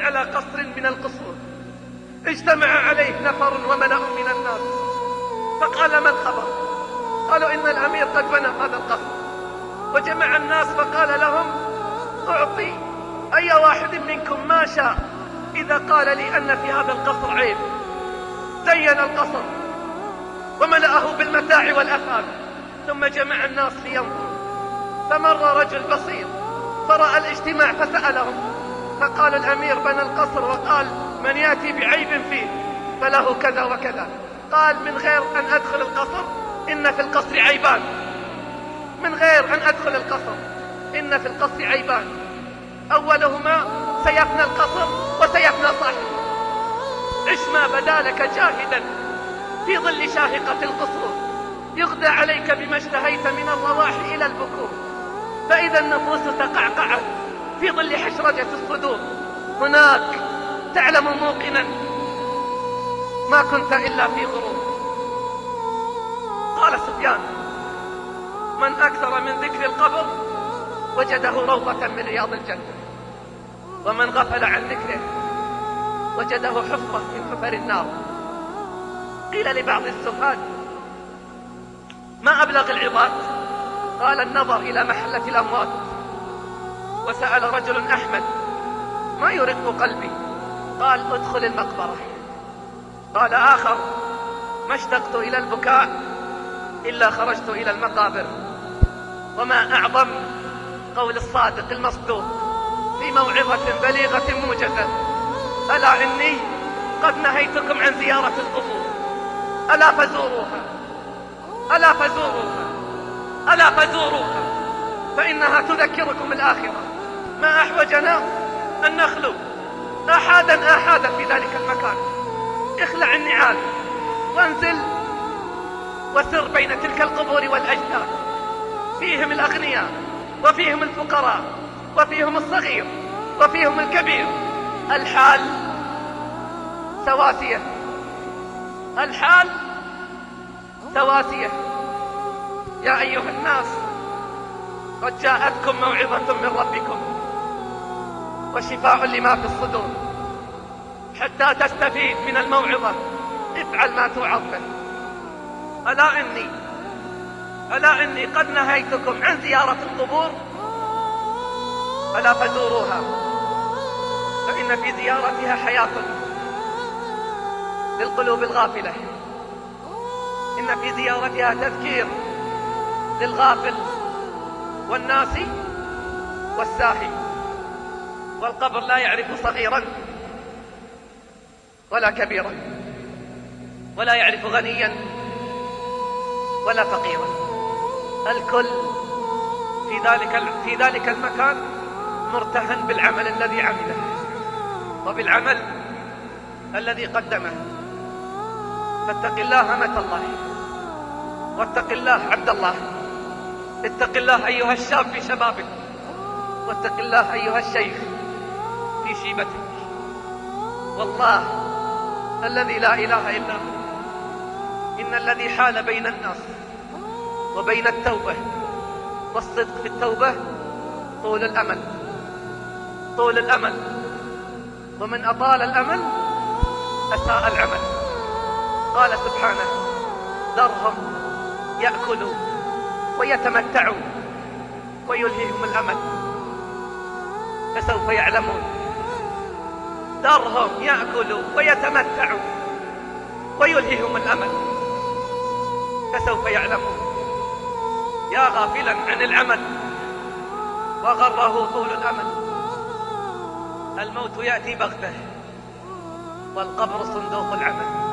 على قصر من القصور. اجتمع عليه نفر وملأ من الناس. فقال ما الخبر؟ قالوا إن الأمير قد بنى هذا القصر. وجمع الناس فقال لهم أعطي أي واحد منكم ما شاء إذا قال لي أن في هذا القصر عيب. زين القصر وملأه بالمتاع والأثاث ثم جمع الناس لينظروا. فمر رجل بسيط فرأى الاجتماع فسألهم فقال الأمير بنى القصر وقال من يأتي بعيب فيه؟ فله كذا وكذا. قال من غير أن أدخل القصر إن في القصر عيبان. من غير أن أدخل القصر إن في القصر عيبان. أولهما سيفنى القصر وسيفنى صاحبه. عش ما بدا لك جاهدا في ظل شاهقة القصور. يغدى عليك بما اشتهيت من الرواح إلى البكور. فإذا النفوس تقعقعت في ظل حشرجة الصدور. هناك تعلم موقنا. ما كنت إلا في غرور. قال سفيان من أكثر من ذكر القبر وجده روضة من رياض الجنة. ومن غفل عن ذكره وجده حفرة من حفر النار. قيل لبعض السفهاء ما أبلغ العظات؟ قال النظر إلى محلة الأموات. وسأل رجل أحمد ما يرق قلبي؟ قال ادخل المقبرة. قال آخر ما اشتقت إلى البكاء إلا خرجت إلى المقابر وما أعظم قول الصادق المصدوق في موعظة بليغة موجزة ألا إني قد نهيتكم عن زيارة القبور ألا فزوروها ألا فزوروها ألا فزوروها. فإنها تذكركم الآخرة ما أحوجنا أن نخلو آحادا آحادا في ذلك المكان. اخلع النعال وانزل وسر بين تلك القبور والأجداد. فيهم الأغنياء وفيهم الفقراء وفيهم الصغير وفيهم الكبير. الحال سواسية. الحال سواسية. يا أيها الناس قد جاءتكم موعظة من ربكم وشفاء لما في الصدور. حتى تستفيد من الموعظة. افعل ما توعظ به ألا إني ألا إني قد نهيتكم عن زيارة القبور؟ ألا فزوروها. فإن في زيارتها حياة للقلوب الغافلة. إن في زيارتها تذكير للغافل والناسي والساهي والقبر لا يعرف صغيرا ولا كبيرا ولا يعرف غنيا ولا فقيرا. الكل في ذلك في ذلك المكان مرتهن بالعمل الذي عمله وبالعمل الذي قدمه. فاتق الله متى الله واتق الله عبد الله. اتق الله أيها الشاب في شبابك واتق الله أيها الشيخ في شيبتك. والله الذي لا إله إلا هو إن الذي حال بين الناس وبين التوبة والصدق في التوبة طول الأمل طول الأمل. ومن أطال الأمل أساء العمل. قال سبحانه ذرهم يأكلوا ويتمتعوا ويلهيهم الأمل فسوف يعلمون. ذرهم يأكلوا ويتمتعوا ويلهيهم الأمل فسوف يعلمون. يا غافلا عن العمل وغره طول الأمل. الموت يأتي بغتة والقبر صندوق العمل.